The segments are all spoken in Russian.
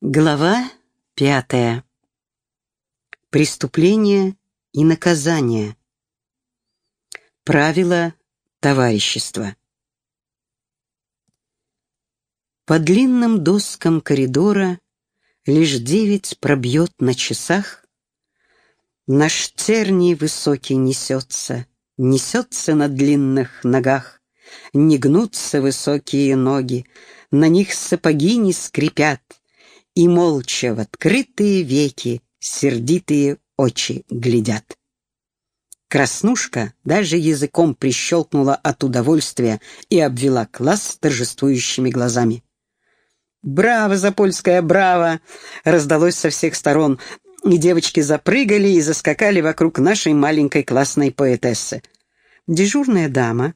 Глава пятая. Преступление и наказание. Правила товарищества. По длинным доскам коридора лишь девять пробьет на часах. Наш терний высокий несется, несется на длинных ногах. Не гнутся высокие ноги, на них сапоги не скрипят — и молча в открытые веки сердитые очи глядят. Краснушка даже языком прищелкнула от удовольствия и обвела класс торжествующими глазами. «Браво, Запольская, браво!» раздалось со всех сторон, и девочки запрыгали и заскакали вокруг нашей маленькой классной поэтессы. Дежурная дама,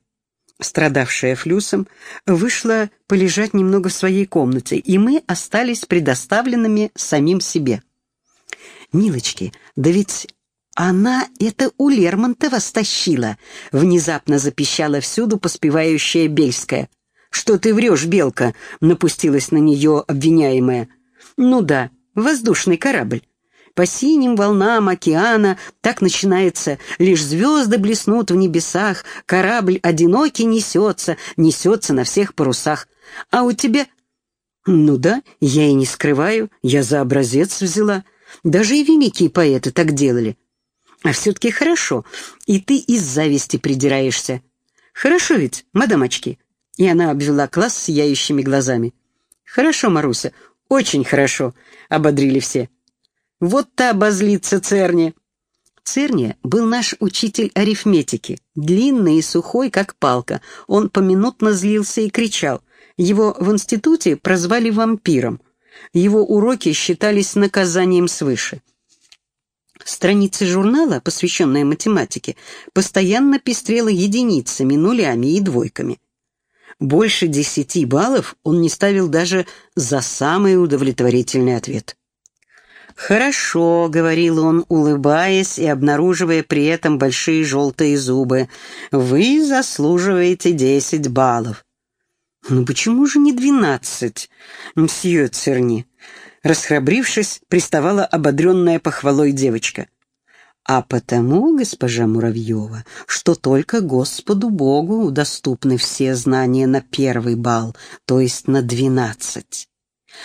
страдавшая флюсом, вышла полежать немного в своей комнате, и мы остались предоставленными самим себе. «Милочки, да ведь она это у Лермонтова стащила!» — внезапно запищала всюду поспевающая Бельская. «Что ты врешь, Белка?» — напустилась на нее обвиняемая. «Ну да, воздушный корабль. По синим волнам океана так начинается. Лишь звезды блеснут в небесах, корабль одинокий несется, несется на всех парусах. А у тебя... Ну да, я и не скрываю, я за образец взяла. Даже и великие поэты так делали. А все-таки хорошо, и ты из зависти придираешься. Хорошо ведь, мадам очки?» И она обвела класс сияющими глазами. «Хорошо, Маруся, очень хорошо», — ободрили все. Вот та базлица Церни!» Церни был наш учитель арифметики, длинный и сухой, как палка. Он поминутно злился и кричал. Его в институте прозвали вампиром. Его уроки считались наказанием свыше. Страницы журнала, посвященная математике, постоянно пестрела единицами, нулями и двойками. Больше десяти баллов он не ставил даже за самый удовлетворительный ответ. «Хорошо», — говорил он, улыбаясь и обнаруживая при этом большие желтые зубы, — «вы заслуживаете десять баллов». «Ну почему же не двенадцать, мсье Церни?» Расхрабрившись, приставала ободренная похвалой девочка. «А потому, госпожа Муравьева, что только Господу Богу доступны все знания на первый балл, то есть на двенадцать».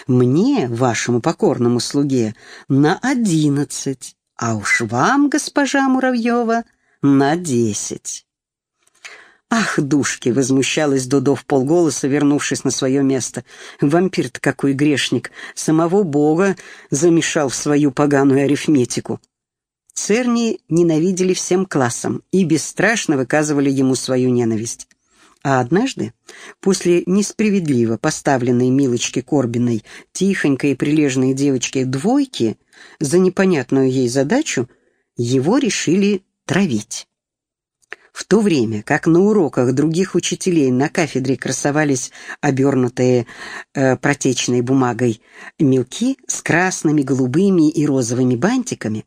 Мне, вашему покорному слуге, на одиннадцать, а уж вам, госпожа Муравьева, на десять. «Ах, душки!» — возмущалась Дудо в полголоса, вернувшись на свое место. «Вампир-то какой грешник! Самого Бога замешал в свою поганую арифметику!» Церни ненавидели всем классом и бесстрашно выказывали ему свою ненависть. А однажды, после несправедливо поставленной Милочке Корбиной тихонькой и прилежной девочке двойки за непонятную ей задачу, его решили травить. В то время, как на уроках других учителей на кафедре красовались обернутые э, протечной бумагой мелки с красными, голубыми и розовыми бантиками,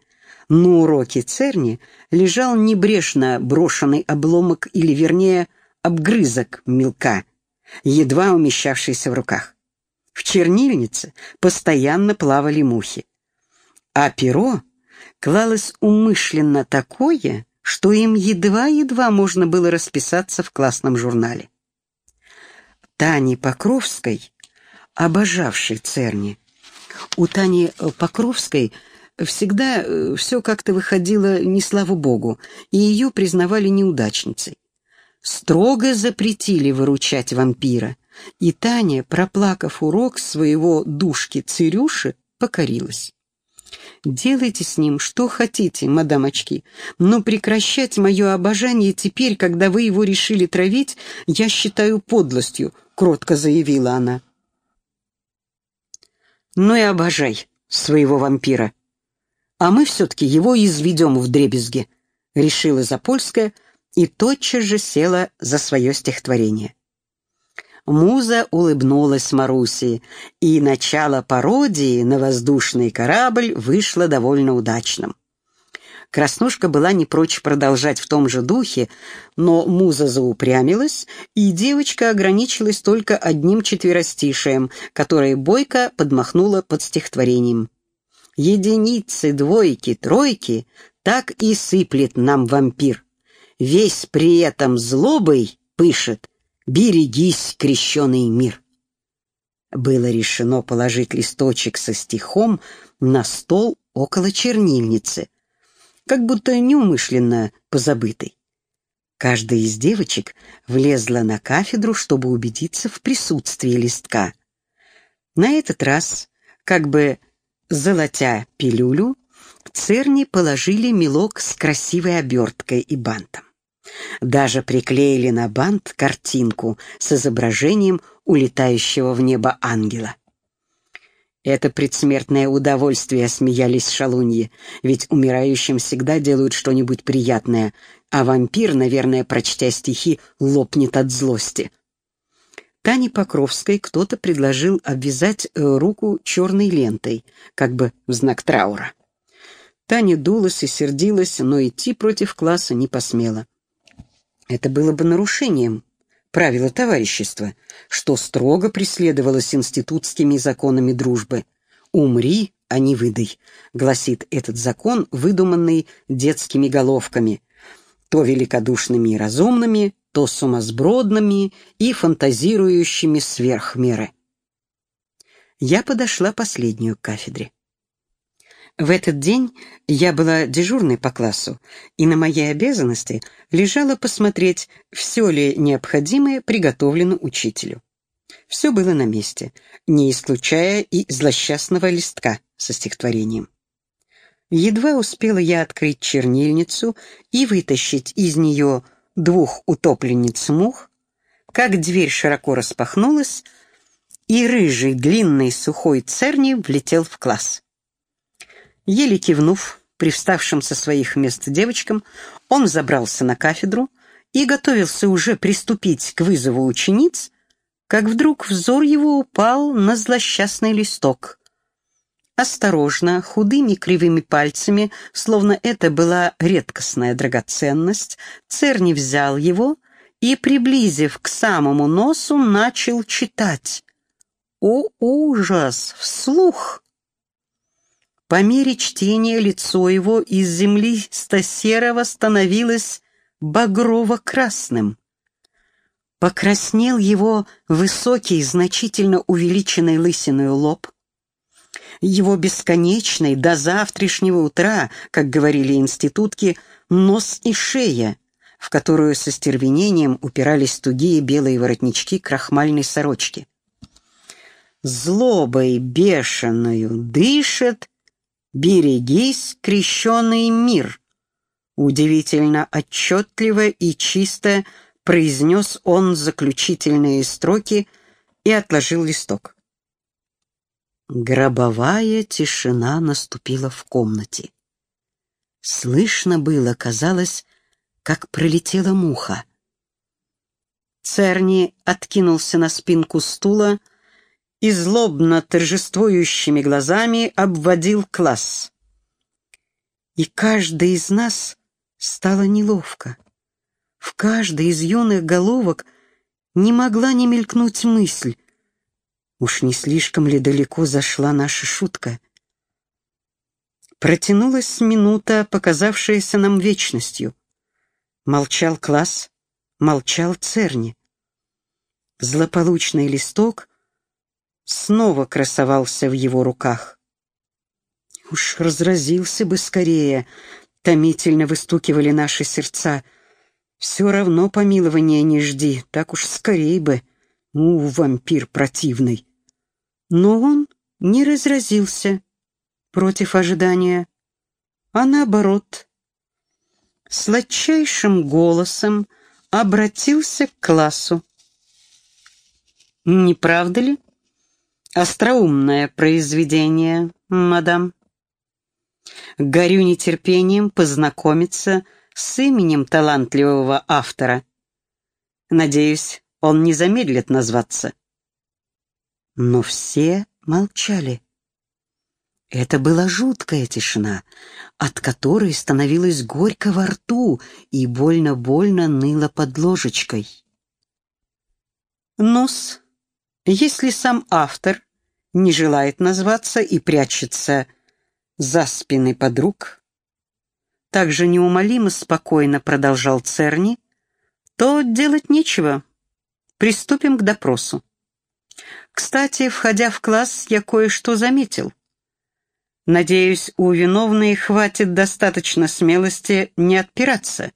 на уроке Церни лежал небрежно брошенный обломок или, вернее, обгрызок мелка, едва умещавшийся в руках. В чернильнице постоянно плавали мухи. А перо клалось умышленно такое, что им едва-едва можно было расписаться в классном журнале. Тане Покровской, обожавшей Церни, у Тани Покровской всегда э, все как-то выходило не слава богу, и ее признавали неудачницей строго запретили выручать вампира, и Таня, проплакав урок своего душки Цирюши, покорилась. «Делайте с ним что хотите, мадам очки, но прекращать мое обожание теперь, когда вы его решили травить, я считаю подлостью», — кротко заявила она. «Ну и обожай своего вампира, а мы все-таки его изведем в дребезги», — решила Запольская, — и тотчас же села за свое стихотворение. Муза улыбнулась Маруси, и начало пародии на воздушный корабль вышло довольно удачным. Краснушка была не прочь продолжать в том же духе, но муза заупрямилась, и девочка ограничилась только одним четверостишием, которое Бойко подмахнула под стихотворением. «Единицы, двойки, тройки, так и сыплет нам вампир. Весь при этом злобой пышет, берегись, крещеный мир». Было решено положить листочек со стихом на стол около чернильницы, как будто неумышленно позабытый. Каждая из девочек влезла на кафедру, чтобы убедиться в присутствии листка. На этот раз, как бы золотя пилюлю, Церни положили мелок с красивой оберткой и бантом. Даже приклеили на бант картинку с изображением улетающего в небо ангела. Это предсмертное удовольствие, смеялись шалуньи, ведь умирающим всегда делают что-нибудь приятное, а вампир, наверное, прочтя стихи, лопнет от злости. Тане Покровской кто-то предложил обвязать э, руку черной лентой, как бы в знак траура. Таня дулась и сердилась, но идти против класса не посмела. Это было бы нарушением правила товарищества, что строго преследовалось институтскими законами дружбы. «Умри, а не выдай», — гласит этот закон, выдуманный детскими головками, то великодушными и разумными, то сумасбродными и фантазирующими сверх меры. Я подошла последнюю к кафедре. В этот день я была дежурной по классу, и на моей обязанности лежало посмотреть, все ли необходимое приготовлено учителю. Все было на месте, не исключая и злосчастного листка со стихотворением. Едва успела я открыть чернильницу и вытащить из нее двух утопленниц мух, как дверь широко распахнулась, и рыжий длинный сухой церни влетел в класс. Еле кивнув привставшим со своих мест девочкам, он забрался на кафедру и готовился уже приступить к вызову учениц, как вдруг взор его упал на злосчастный листок. Осторожно, худыми кривыми пальцами, словно это была редкостная драгоценность, Церни взял его и, приблизив к самому носу, начал читать. О, ужас! Вслух! По мере чтения лицо его из земли серого становилось багрово-красным. Покраснел его высокий, значительно увеличенный лысиной лоб. Его бесконечный до завтрашнего утра, как говорили институтки, нос и шея, в которую со стервенением упирались тугие белые воротнички крахмальной сорочки. Злобой бешеную дышит «Берегись, крещеный мир!» Удивительно отчетливо и чисто произнес он заключительные строки и отложил листок. Гробовая тишина наступила в комнате. Слышно было, казалось, как пролетела муха. Церни откинулся на спинку стула, и злобно торжествующими глазами обводил класс. И каждый из нас стало неловко. В каждой из юных головок не могла не мелькнуть мысль, уж не слишком ли далеко зашла наша шутка. Протянулась минута, показавшаяся нам вечностью. Молчал класс, молчал Церни. Злополучный листок снова красовался в его руках. Уж разразился бы скорее, томительно выстукивали наши сердца. Все равно помилования не жди, так уж скорей бы. Ну, вампир противный. Но он не разразился против ожидания, а наоборот, сладчайшим голосом обратился к классу. «Не правда ли?» Остроумное произведение, мадам. Горю нетерпением познакомиться с именем талантливого автора. Надеюсь, он не замедлит назваться. Но все молчали. Это была жуткая тишина, от которой становилось горько во рту и больно-больно ныло под ложечкой. Нос, если сам автор не желает назваться и прячется за спины подруг, также неумолимо спокойно продолжал Церни, то делать нечего. Приступим к допросу. Кстати, входя в класс, я кое-что заметил. Надеюсь, у виновной хватит достаточно смелости не отпираться.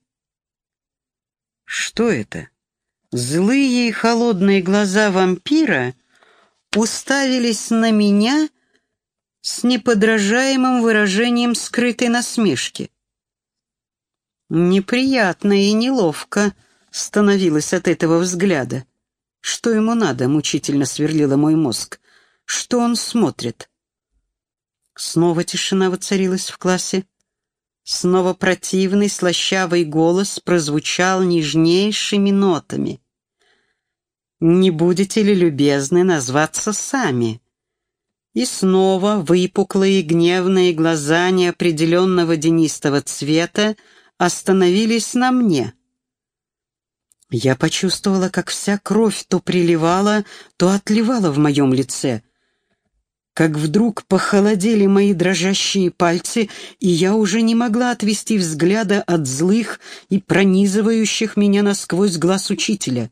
Что это? Злые и холодные глаза вампира уставились на меня с неподражаемым выражением скрытой насмешки. Неприятно и неловко становилось от этого взгляда. Что ему надо, мучительно сверлила мой мозг. Что он смотрит? Снова тишина воцарилась в классе. Снова противный, слащавый голос прозвучал нежнейшими нотами. «Не будете ли любезны назваться сами?» И снова выпуклые гневные глаза неопределенного денистого цвета остановились на мне. Я почувствовала, как вся кровь то приливала, то отливала в моем лице — как вдруг похолодели мои дрожащие пальцы, и я уже не могла отвести взгляда от злых и пронизывающих меня насквозь глаз учителя.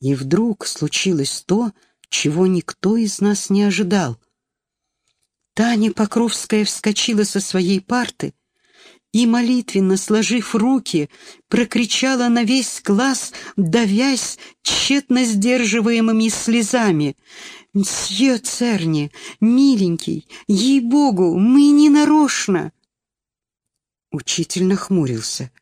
И вдруг случилось то, чего никто из нас не ожидал. Таня Покровская вскочила со своей парты и, молитвенно сложив руки, прокричала на весь класс, давясь тщетно сдерживаемыми слезами — «Мсье Церни, миленький, ей-богу, мы не нарочно!» Учитель нахмурился.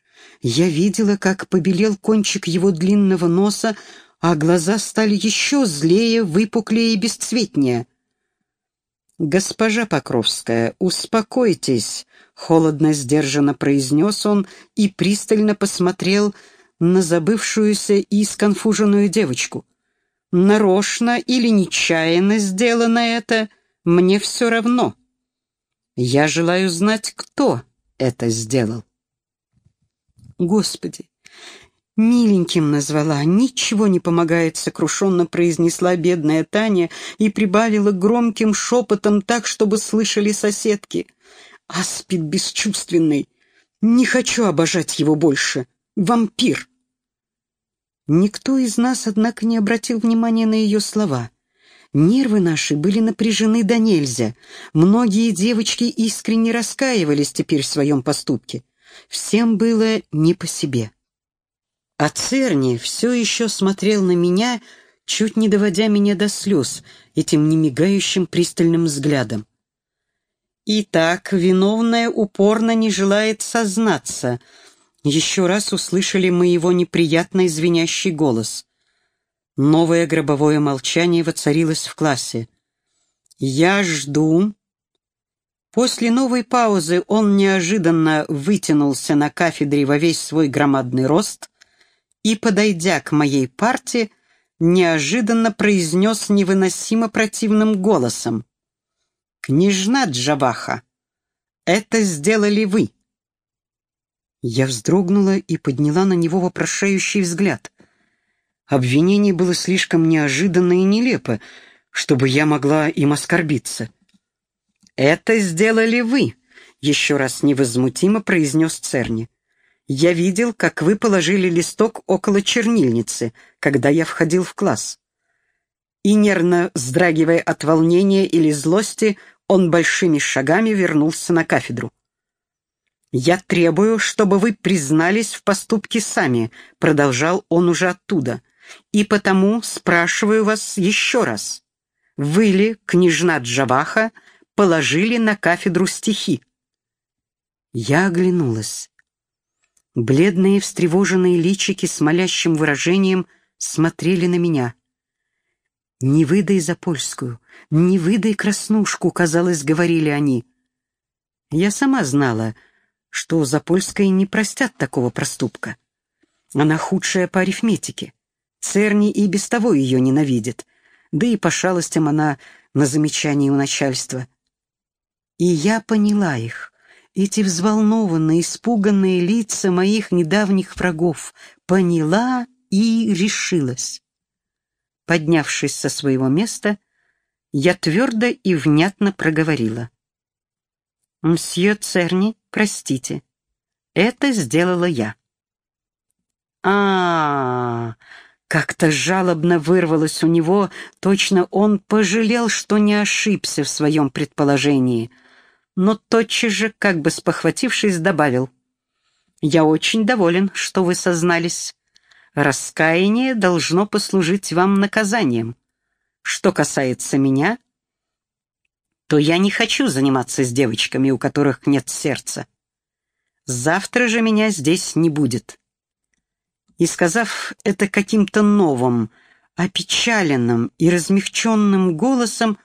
Я видела, как побелел кончик его длинного носа, а глаза стали еще злее, выпуклее и бесцветнее. «Госпожа Покровская, успокойтесь», — холодно сдержанно произнес он и пристально посмотрел на забывшуюся и сконфуженную девочку нарочно или нечаянно сделано это, мне все равно. Я желаю знать, кто это сделал. Господи, миленьким назвала, ничего не помогает, сокрушенно произнесла бедная Таня и прибавила громким шепотом так, чтобы слышали соседки. Аспид бесчувственный. Не хочу обожать его больше. Вампир. Никто из нас, однако, не обратил внимания на ее слова. Нервы наши были напряжены до нельзя. Многие девочки искренне раскаивались теперь в своем поступке. Всем было не по себе. А Церни все еще смотрел на меня, чуть не доводя меня до слез, этим немигающим пристальным взглядом. Итак, виновная упорно не желает сознаться — еще раз услышали мы его неприятный звенящий голос. Новое гробовое молчание воцарилось в классе. «Я жду...» После новой паузы он неожиданно вытянулся на кафедре во весь свой громадный рост и, подойдя к моей парте, неожиданно произнес невыносимо противным голосом. «Княжна Джаваха, это сделали вы!» Я вздрогнула и подняла на него вопрошающий взгляд. Обвинение было слишком неожиданно и нелепо, чтобы я могла им оскорбиться. «Это сделали вы», — еще раз невозмутимо произнес Церни. «Я видел, как вы положили листок около чернильницы, когда я входил в класс». И, нервно вздрагивая от волнения или злости, он большими шагами вернулся на кафедру. «Я требую, чтобы вы признались в поступке сами», — продолжал он уже оттуда. «И потому спрашиваю вас еще раз. Вы ли, княжна Джаваха, положили на кафедру стихи?» Я оглянулась. Бледные встревоженные личики с молящим выражением смотрели на меня. «Не выдай Запольскую, не выдай Краснушку», — казалось, говорили они. Я сама знала — что Запольской не простят такого проступка. Она худшая по арифметике. Церни и без того ее ненавидит, да и по шалостям она на замечании у начальства. И я поняла их, эти взволнованные, испуганные лица моих недавних врагов, поняла и решилась. Поднявшись со своего места, я твердо и внятно проговорила. «Мсье Церни, простите, это сделала я». А, -а, -а как-то жалобно вырвалось у него, точно он пожалел, что не ошибся в своем предположении, но тотчас же, как бы спохватившись, добавил. «Я очень доволен, что вы сознались. Раскаяние должно послужить вам наказанием. Что касается меня, то я не хочу заниматься с девочками, у которых нет сердца. Завтра же меня здесь не будет и, сказав это каким-то новым, опечаленным и размягченным голосом,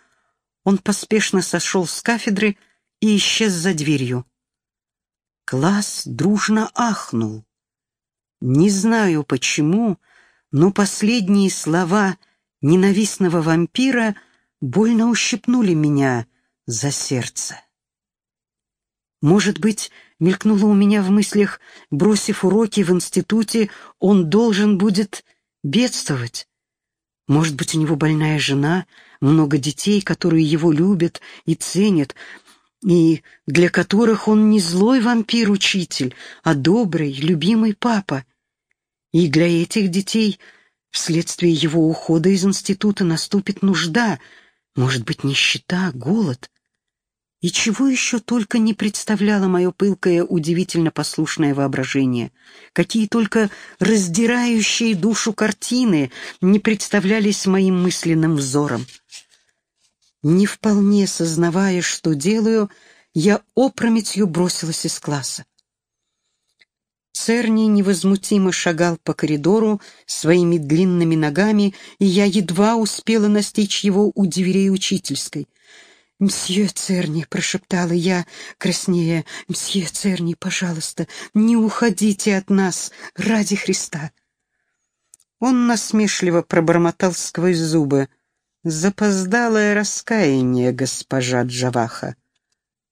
он поспешно сошел с кафедры и исчез за дверью. Класс дружно ахнул. Не знаю почему, но последние слова ненавистного вампира больно ущипнули меня за сердце. Может быть, мелькнуло у меня в мыслях, бросив уроки в институте, он должен будет бедствовать. Может быть, у него больная жена, много детей, которые его любят и ценят, и для которых он не злой вампир-учитель, а добрый, любимый папа. И для этих детей вследствие его ухода из института наступит нужда, может быть, нищета, голод. И чего еще только не представляло мое пылкое, удивительно послушное воображение. Какие только раздирающие душу картины не представлялись моим мысленным взором. Не вполне сознавая, что делаю, я опрометью бросилась из класса. Церни невозмутимо шагал по коридору своими длинными ногами, и я едва успела настичь его у дверей учительской. «Мсье Церни», — прошептала я, краснея, — «мсье Церни, пожалуйста, не уходите от нас ради Христа». Он насмешливо пробормотал сквозь зубы. «Запоздалое раскаяние, госпожа Джаваха.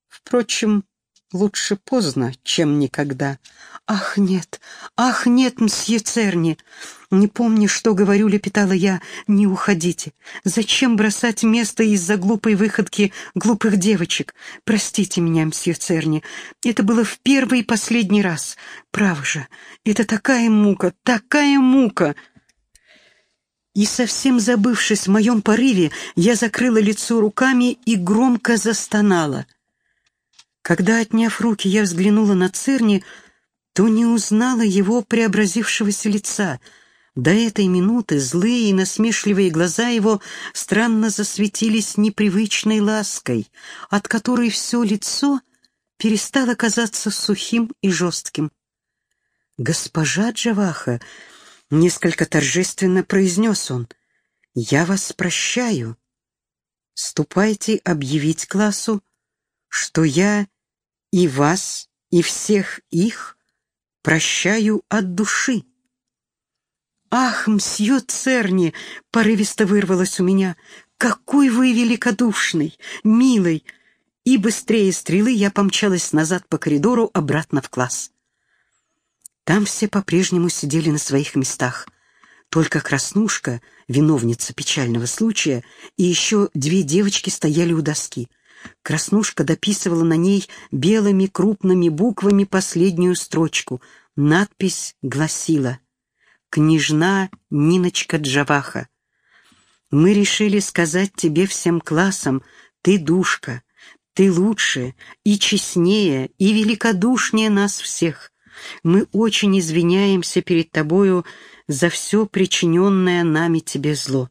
Впрочем, лучше поздно, чем никогда». «Ах, нет! Ах, нет, мсье Церни! Не помню, что говорю, лепетала я. Не уходите. Зачем бросать место из-за глупой выходки глупых девочек? Простите меня, мсье Церни. Это было в первый и последний раз. Право же, это такая мука, такая мука!» И совсем забывшись в моем порыве, я закрыла лицо руками и громко застонала. Когда, отняв руки, я взглянула на Церни, то не узнала его преобразившегося лица. До этой минуты злые и насмешливые глаза его странно засветились непривычной лаской, от которой все лицо перестало казаться сухим и жестким. «Госпожа Джаваха», — несколько торжественно произнес он, — «я вас прощаю. Ступайте объявить классу, что я и вас, и всех их прощаю от души. «Ах, мсье Церни!» — порывисто вырвалось у меня. «Какой вы великодушный, милый!» И быстрее стрелы я помчалась назад по коридору обратно в класс. Там все по-прежнему сидели на своих местах. Только Краснушка, виновница печального случая, и еще две девочки стояли у доски. Краснушка дописывала на ней белыми крупными буквами последнюю строчку. Надпись гласила «Княжна Ниночка Джаваха». «Мы решили сказать тебе всем классам, ты душка, ты лучше и честнее и великодушнее нас всех. Мы очень извиняемся перед тобою за все причиненное нами тебе зло.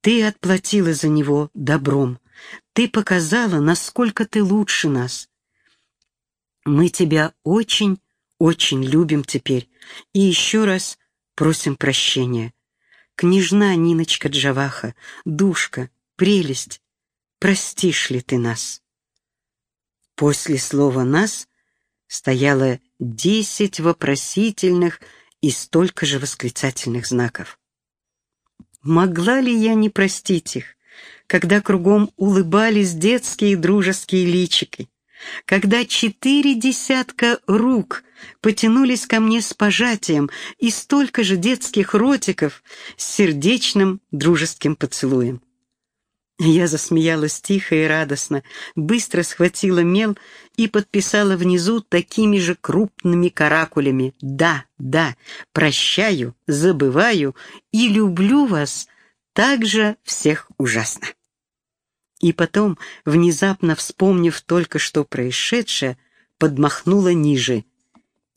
Ты отплатила за него добром. Ты показала, насколько ты лучше нас. Мы тебя очень, очень любим теперь и еще раз просим прощения. Княжна Ниночка Джаваха, душка, прелесть, простишь ли ты нас? После слова «нас» стояло десять вопросительных и столько же восклицательных знаков. Могла ли я не простить их? когда кругом улыбались детские дружеские личики, когда четыре десятка рук потянулись ко мне с пожатием и столько же детских ротиков с сердечным дружеским поцелуем. Я засмеялась тихо и радостно, быстро схватила мел и подписала внизу такими же крупными каракулями «Да, да, прощаю, забываю и люблю вас так же всех ужасно». И потом, внезапно вспомнив только что происшедшее, подмахнула ниже.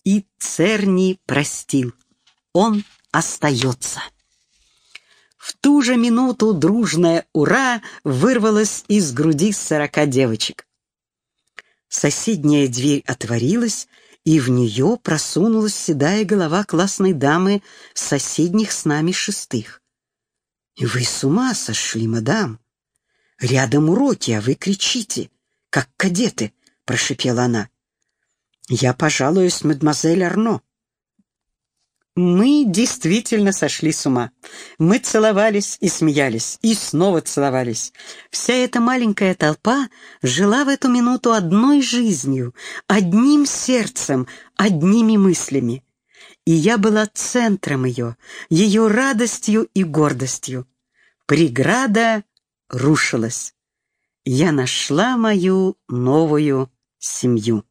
И Церни простил. Он остается. В ту же минуту дружное «Ура!» вырвалось из груди сорока девочек. Соседняя дверь отворилась, и в нее просунулась седая голова классной дамы соседних с нами шестых. «Вы с ума сошли, мадам! Рядом уроки, а вы кричите, как кадеты!» — прошипела она. «Я пожалуюсь мадемуазель Арно». Мы действительно сошли с ума. Мы целовались и смеялись, и снова целовались. Вся эта маленькая толпа жила в эту минуту одной жизнью, одним сердцем, одними мыслями. И я была центром ее, ее радостью и гордостью. Преграда рушилась. Я нашла мою новую семью.